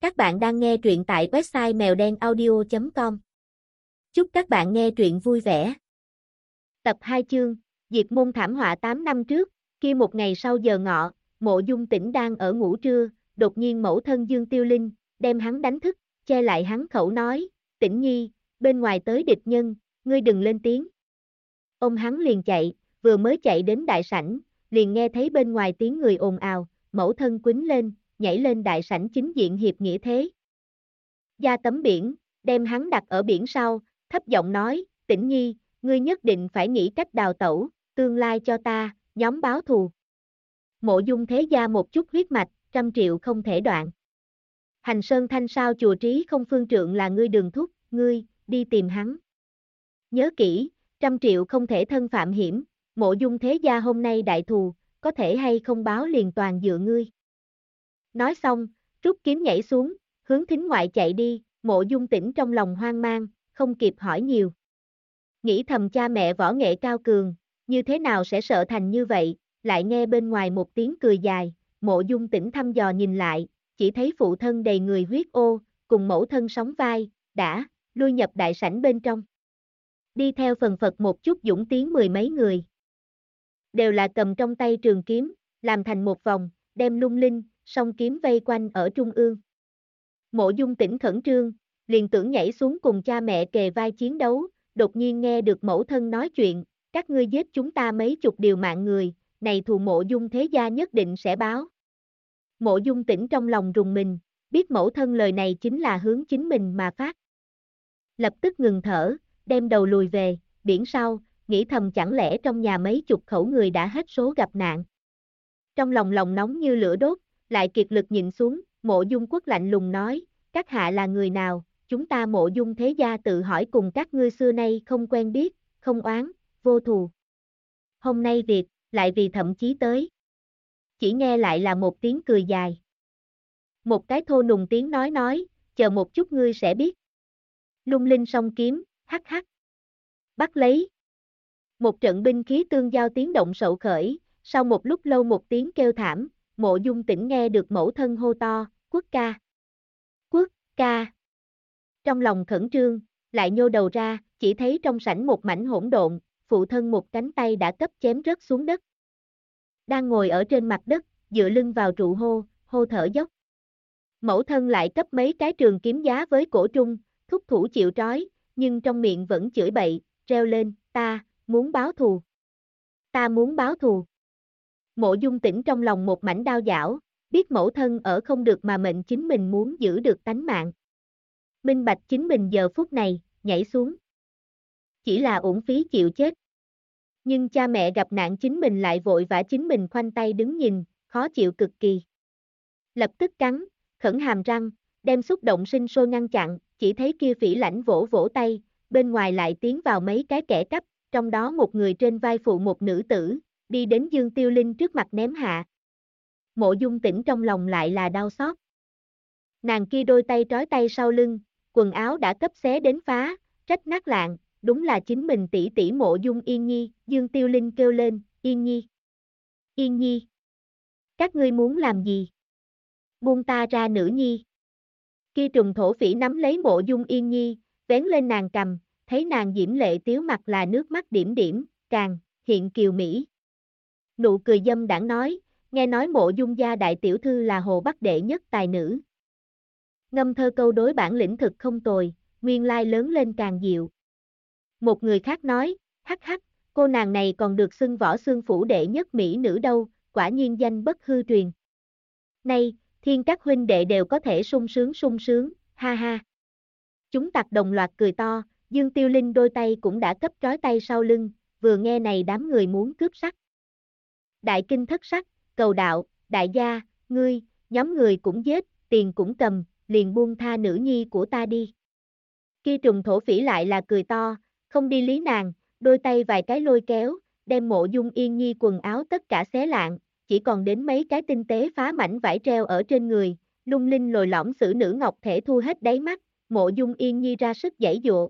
Các bạn đang nghe truyện tại website mèo đen audio.com. Chúc các bạn nghe truyện vui vẻ. Tập 2 chương, Diệt môn thảm họa 8 năm trước, Khi một ngày sau giờ ngọ, mộ dung tỉnh đang ở ngủ trưa, đột nhiên mẫu thân Dương Tiêu Linh, đem hắn đánh thức, che lại hắn khẩu nói, tỉnh nhi, bên ngoài tới địch nhân, ngươi đừng lên tiếng. Ông hắn liền chạy, vừa mới chạy đến đại sảnh, liền nghe thấy bên ngoài tiếng người ồn ào, mẫu thân quýnh lên, nhảy lên đại sảnh chính diện hiệp nghĩa thế. Gia tấm biển, đem hắn đặt ở biển sau, thấp giọng nói, tỉnh nhi, ngươi nhất định phải nghĩ cách đào tẩu, tương lai cho ta, nhóm báo thù. Mộ dung thế gia một chút huyết mạch, trăm triệu không thể đoạn. Hành sơn thanh sao chùa trí không phương trượng là ngươi đường thúc, ngươi, đi tìm hắn. Nhớ kỹ, trăm triệu không thể thân phạm hiểm, mộ dung thế gia hôm nay đại thù, có thể hay không báo liền toàn dựa ngươi. Nói xong, rút kiếm nhảy xuống, hướng thính ngoại chạy đi, mộ dung tỉnh trong lòng hoang mang, không kịp hỏi nhiều. Nghĩ thầm cha mẹ võ nghệ cao cường, như thế nào sẽ sợ thành như vậy, lại nghe bên ngoài một tiếng cười dài, mộ dung tỉnh thăm dò nhìn lại, chỉ thấy phụ thân đầy người huyết ô, cùng mẫu thân sóng vai, đã, lui nhập đại sảnh bên trong. Đi theo phần phật một chút dũng tiếng mười mấy người. Đều là cầm trong tay trường kiếm, làm thành một vòng, đem lung linh, song kiếm vây quanh ở trung ương. Mộ dung tỉnh khẩn trương, liền tưởng nhảy xuống cùng cha mẹ kề vai chiến đấu, đột nhiên nghe được mẫu thân nói chuyện, các ngươi giết chúng ta mấy chục điều mạng người, này thù mộ dung thế gia nhất định sẽ báo. Mộ dung tỉnh trong lòng rùng mình, biết mẫu thân lời này chính là hướng chính mình mà phát. Lập tức ngừng thở, đem đầu lùi về, biển sau, nghĩ thầm chẳng lẽ trong nhà mấy chục khẩu người đã hết số gặp nạn. Trong lòng lòng nóng như lửa đốt, lại kiệt lực nhìn xuống, mộ dung quốc lạnh lùng nói, các hạ là người nào, chúng ta mộ dung thế gia tự hỏi cùng các ngươi xưa nay không quen biết, không oán, vô thù. Hôm nay việc, lại vì thậm chí tới. Chỉ nghe lại là một tiếng cười dài. Một cái thô nùng tiếng nói nói, chờ một chút ngươi sẽ biết. Lung linh song kiếm, hắc hắc. Bắt lấy. Một trận binh khí tương giao tiếng động sậu khởi, sau một lúc lâu một tiếng kêu thảm, mộ dung tỉnh nghe được mẫu thân hô to, quốc ca. Quốc, ca. Trong lòng khẩn trương, lại nhô đầu ra, chỉ thấy trong sảnh một mảnh hỗn độn, phụ thân một cánh tay đã cấp chém rớt xuống đất. Đang ngồi ở trên mặt đất, dựa lưng vào trụ hô, hô thở dốc. Mẫu thân lại cấp mấy cái trường kiếm giá với cổ trung, thúc thủ chịu trói, nhưng trong miệng vẫn chửi bậy, reo lên, ta, muốn báo thù. Ta muốn báo thù. Mộ dung tỉnh trong lòng một mảnh đau dảo, biết mẫu thân ở không được mà mệnh chính mình muốn giữ được tánh mạng. Minh bạch chính mình giờ phút này, nhảy xuống. Chỉ là uổng phí chịu chết. Nhưng cha mẹ gặp nạn chính mình lại vội vã chính mình khoanh tay đứng nhìn, khó chịu cực kỳ. Lập tức cắn, khẩn hàm răng, đem xúc động sinh sôi ngăn chặn, chỉ thấy kia phỉ lãnh vỗ vỗ tay, bên ngoài lại tiến vào mấy cái kẻ cắp, trong đó một người trên vai phụ một nữ tử, đi đến Dương Tiêu Linh trước mặt ném hạ. Mộ dung tỉnh trong lòng lại là đau xót. Nàng kia đôi tay trói tay sau lưng, quần áo đã cấp xé đến phá, trách nát lạng, đúng là chính mình tỷ tỷ mộ dung Yên Nhi, Dương Tiêu Linh kêu lên, Yên Nhi. Yên Nhi. Các ngươi muốn làm gì? Buông ta ra nữ nhi. Kia trùng thổ phỉ nắm lấy mộ dung Yên Nhi, vén lên nàng cầm, thấy nàng diễm lệ tiếu mặt là nước mắt điểm điểm, càng, hiện kiều Mỹ. Nụ cười dâm đảng nói, nghe nói mộ dung gia đại tiểu thư là hồ bắc đệ nhất tài nữ. Ngâm thơ câu đối bản lĩnh thực không tồi, nguyên lai lớn lên càng diệu. Một người khác nói, hắc hắc, cô nàng này còn được xưng võ xương phủ đệ nhất Mỹ nữ đâu, quả nhiên danh bất hư truyền. Nay, thiên các huynh đệ đều có thể sung sướng sung sướng, ha ha. Chúng tặc đồng loạt cười to, Dương Tiêu Linh đôi tay cũng đã cấp trói tay sau lưng, vừa nghe này đám người muốn cướp sắc. Đại kinh thất sắc, cầu đạo, đại gia, ngươi, nhóm người cũng giết, tiền cũng cầm, liền buông tha nữ nhi của ta đi. Kia trùng thổ phỉ lại là cười to, không đi lý nàng, đôi tay vài cái lôi kéo, đem mộ dung yên nhi quần áo tất cả xé lạng, chỉ còn đến mấy cái tinh tế phá mảnh vải treo ở trên người, lung linh lồi lõm xử nữ ngọc thể thu hết đáy mắt, mộ dung yên nhi ra sức giải dụa.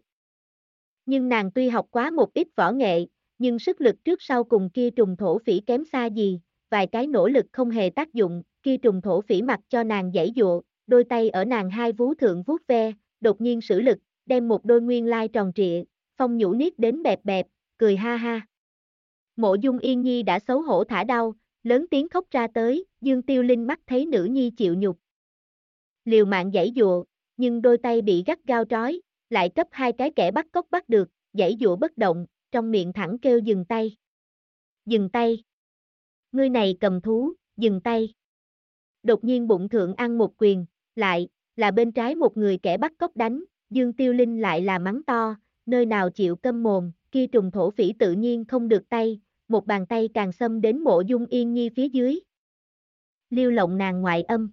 Nhưng nàng tuy học quá một ít võ nghệ, nhưng sức lực trước sau cùng kia trùng thổ phỉ kém xa gì, vài cái nỗ lực không hề tác dụng, kia trùng thổ phỉ mặc cho nàng giải dụa, đôi tay ở nàng hai vú thượng vuốt ve, đột nhiên sử lực, đem một đôi nguyên lai tròn trịa, phong nhũ niết đến bẹp bẹp, cười ha ha. Mộ dung yên nhi đã xấu hổ thả đau, lớn tiếng khóc ra tới, dương tiêu linh mắt thấy nữ nhi chịu nhục. Liều mạng giải dụa, nhưng đôi tay bị gắt gao trói, lại cấp hai cái kẻ bắt cóc bắt được, giải dụa bất động, trong miệng thẳng kêu dừng tay. Dừng tay. Ngươi này cầm thú, dừng tay. Đột nhiên bụng thượng ăn một quyền, lại, là bên trái một người kẻ bắt cóc đánh, Dương Tiêu Linh lại là mắng to, nơi nào chịu câm mồm, kia trùng thổ phỉ tự nhiên không được tay, một bàn tay càng xâm đến mộ dung yên nhi phía dưới. Liêu lộng nàng ngoại âm.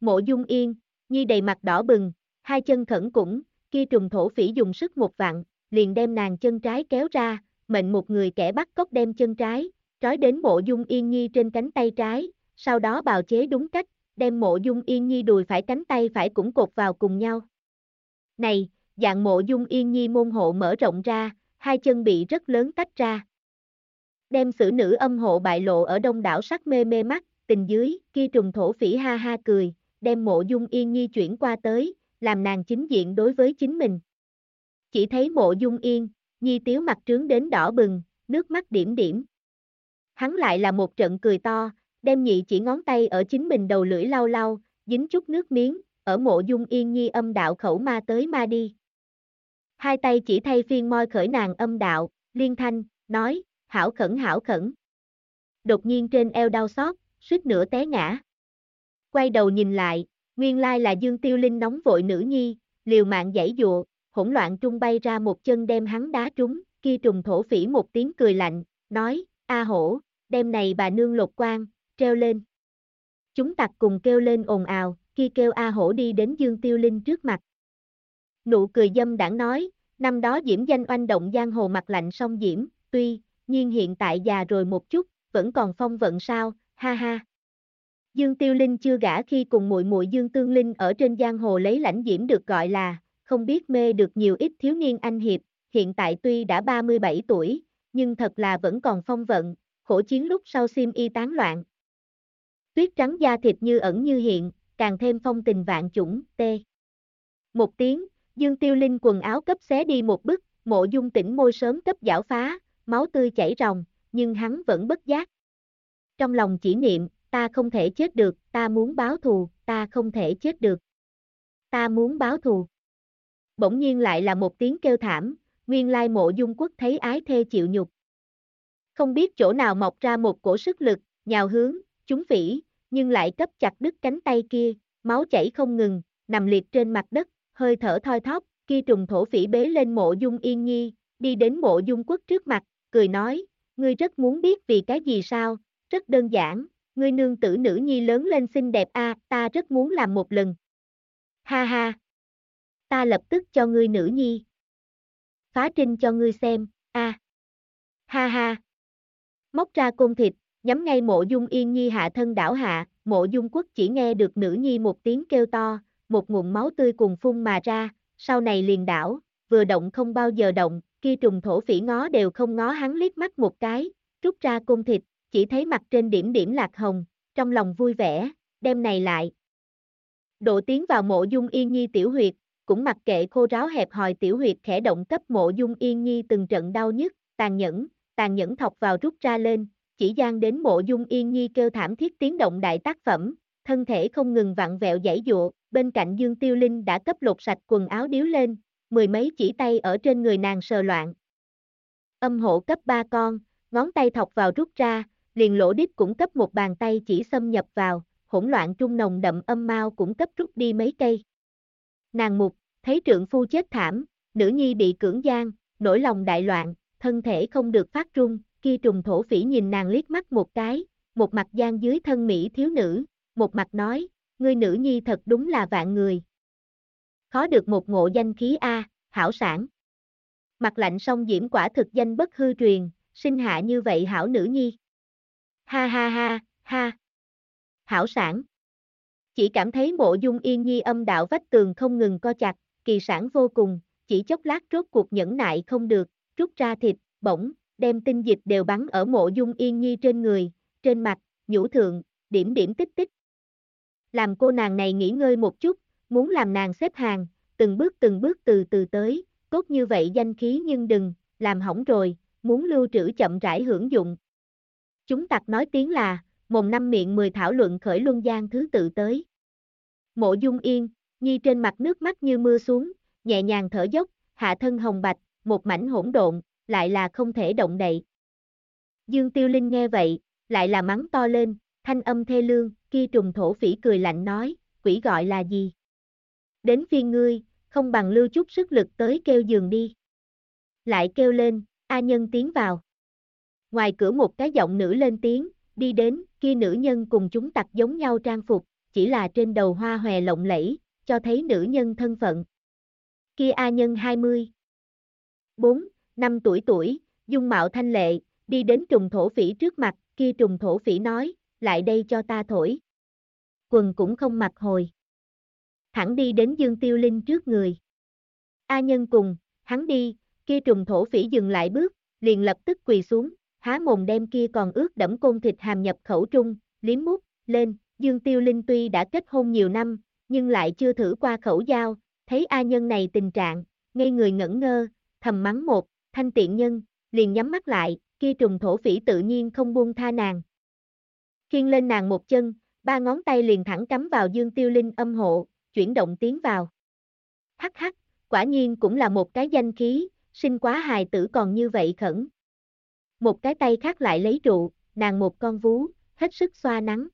Mộ dung yên, nhi đầy mặt đỏ bừng, hai chân khẩn cũng, kia trùng thổ phỉ dùng sức một vạn liền đem nàng chân trái kéo ra, mệnh một người kẻ bắt cóc đem chân trái, trói đến mộ dung yên nhi trên cánh tay trái, sau đó bào chế đúng cách, đem mộ dung yên nhi đùi phải cánh tay phải cũng cột vào cùng nhau. Này, dạng mộ dung yên nhi môn hộ mở rộng ra, hai chân bị rất lớn tách ra. Đem xử nữ âm hộ bại lộ ở đông đảo sắc mê mê mắt, tình dưới, kia trùng thổ phỉ ha ha cười, đem mộ dung yên nhi chuyển qua tới, làm nàng chính diện đối với chính mình. Chỉ thấy mộ dung yên, nhi tiếu mặt trướng đến đỏ bừng, nước mắt điểm điểm. Hắn lại là một trận cười to, đem nhị chỉ ngón tay ở chính mình đầu lưỡi lau lau, dính chút nước miếng, ở mộ dung yên nhi âm đạo khẩu ma tới ma đi. Hai tay chỉ thay phiên môi khởi nàng âm đạo, liên thanh, nói, hảo khẩn hảo khẩn. Đột nhiên trên eo đau xót, suýt nữa té ngã. Quay đầu nhìn lại, nguyên lai là Dương Tiêu Linh nóng vội nữ nhi, liều mạng giải dụa, hỗn loạn trung bay ra một chân đem hắn đá trúng, kia trùng thổ phỉ một tiếng cười lạnh, nói, a hổ, đem này bà nương lột quan, treo lên. Chúng tặc cùng kêu lên ồn ào, kia kêu A hổ đi đến Dương Tiêu Linh trước mặt. Nụ cười dâm đảng nói, năm đó diễm danh oanh động giang hồ mặt lạnh song diễm, tuy, nhiên hiện tại già rồi một chút, vẫn còn phong vận sao, ha ha. Dương Tiêu Linh chưa gả khi cùng muội muội Dương Tương Linh ở trên giang hồ lấy lãnh diễm được gọi là, không biết mê được nhiều ít thiếu niên anh hiệp, hiện tại tuy đã 37 tuổi, nhưng thật là vẫn còn phong vận, khổ chiến lúc sau sim y tán loạn, Tuyết trắng da thịt như ẩn như hiện, càng thêm phong tình vạn chủng, tê. Một tiếng, Dương Tiêu Linh quần áo cấp xé đi một bức, mộ dung tỉnh môi sớm cấp giảo phá, máu tươi chảy ròng, nhưng hắn vẫn bất giác. Trong lòng chỉ niệm, ta không thể chết được, ta muốn báo thù, ta không thể chết được. Ta muốn báo thù. Bỗng nhiên lại là một tiếng kêu thảm, nguyên lai mộ dung quốc thấy ái thê chịu nhục. Không biết chỗ nào mọc ra một cổ sức lực, nhào hướng, chúng phỉ, nhưng lại cấp chặt đứt cánh tay kia, máu chảy không ngừng, nằm liệt trên mặt đất, hơi thở thoi thóp, kia trùng thổ phỉ bế lên mộ dung yên nhi, đi đến mộ dung quốc trước mặt, cười nói, ngươi rất muốn biết vì cái gì sao, rất đơn giản, ngươi nương tử nữ nhi lớn lên xinh đẹp a, ta rất muốn làm một lần. Ha ha, ta lập tức cho ngươi nữ nhi. Phá trinh cho ngươi xem, a. Ha ha. Móc ra côn thịt, nhắm ngay mộ dung yên nhi hạ thân đảo hạ, mộ dung quốc chỉ nghe được nữ nhi một tiếng kêu to, một nguồn máu tươi cùng phun mà ra, sau này liền đảo, vừa động không bao giờ động, kia trùng thổ phỉ ngó đều không ngó hắn liếc mắt một cái, rút ra cung thịt, chỉ thấy mặt trên điểm điểm lạc hồng, trong lòng vui vẻ, đem này lại. Độ tiến vào mộ dung yên nhi tiểu huyệt, cũng mặc kệ khô ráo hẹp hòi tiểu huyệt khẽ động cấp mộ dung yên nhi từng trận đau nhức, tàn nhẫn, tàn nhẫn thọc vào rút ra lên, chỉ gian đến mộ dung yên nhi kêu thảm thiết tiếng động đại tác phẩm, thân thể không ngừng vặn vẹo giải dụa, bên cạnh Dương Tiêu Linh đã cấp lột sạch quần áo điếu lên, mười mấy chỉ tay ở trên người nàng sờ loạn. Âm hộ cấp ba con, ngón tay thọc vào rút ra, liền lỗ đít cũng cấp một bàn tay chỉ xâm nhập vào, hỗn loạn trung nồng đậm âm mau cũng cấp rút đi mấy cây. Nàng mục, thấy trượng phu chết thảm, nữ nhi bị cưỡng gian, nỗi lòng đại loạn, thân thể không được phát trung, kia trùng thổ phỉ nhìn nàng liếc mắt một cái, một mặt gian dưới thân Mỹ thiếu nữ, một mặt nói, ngươi nữ nhi thật đúng là vạn người. Khó được một ngộ danh khí A, hảo sản. Mặt lạnh song diễm quả thực danh bất hư truyền, sinh hạ như vậy hảo nữ nhi. Ha ha ha, ha. Hảo sản. Chỉ cảm thấy mộ dung yên nhi âm đạo vách tường không ngừng co chặt, kỳ sản vô cùng, chỉ chốc lát rốt cuộc nhẫn nại không được, rút ra thịt, bỗng, đem tinh dịch đều bắn ở mộ dung yên nhi trên người, trên mặt, nhũ thượng, điểm điểm tích tích. làm cô nàng này nghỉ ngơi một chút, muốn làm nàng xếp hàng, từng bước từng bước từ từ tới, tốt như vậy danh khí nhưng đừng, làm hỏng rồi, muốn lưu trữ chậm rãi hưởng dụng. Chúng tặc nói tiếng là, mồm năm miệng mười thảo luận khởi luân gian thứ tự tới. Mộ dung yên, nhi trên mặt nước mắt như mưa xuống, nhẹ nhàng thở dốc, hạ thân hồng bạch, một mảnh hỗn độn, lại là không thể động đậy. Dương Tiêu Linh nghe vậy, lại là mắng to lên, thanh âm thê lương, kia trùng thổ phỉ cười lạnh nói, quỷ gọi là gì? Đến phiên ngươi, không bằng lưu chút sức lực tới kêu giường đi. Lại kêu lên, A nhân tiến vào. Ngoài cửa một cái giọng nữ lên tiếng, đi đến, kia nữ nhân cùng chúng tặc giống nhau trang phục, chỉ là trên đầu hoa hòe lộng lẫy, cho thấy nữ nhân thân phận. Kia A nhân 20. 4, năm tuổi tuổi, dung mạo thanh lệ, đi đến trùng thổ phỉ trước mặt, kia trùng thổ phỉ nói, lại đây cho ta thổi. Quần cũng không mặc hồi. Thẳng đi đến Dương Tiêu Linh trước người. A nhân cùng, hắn đi, kia trùng thổ phỉ dừng lại bước, liền lập tức quỳ xuống, há mồm đem kia còn ướt đẫm côn thịt hàm nhập khẩu trung, liếm mút, lên, Dương Tiêu Linh tuy đã kết hôn nhiều năm, nhưng lại chưa thử qua khẩu giao, thấy A nhân này tình trạng, ngây người ngẩn ngơ, thầm mắng một, thanh tiện nhân, liền nhắm mắt lại, kia trùng thổ phỉ tự nhiên không buông tha nàng. Khiên lên nàng một chân, ba ngón tay liền thẳng cắm vào Dương Tiêu Linh âm hộ, chuyển động tiến vào. Hắc hắc, quả nhiên cũng là một cái danh khí, sinh quá hài tử còn như vậy khẩn. Một cái tay khác lại lấy trụ, nàng một con vú, hết sức xoa nắng.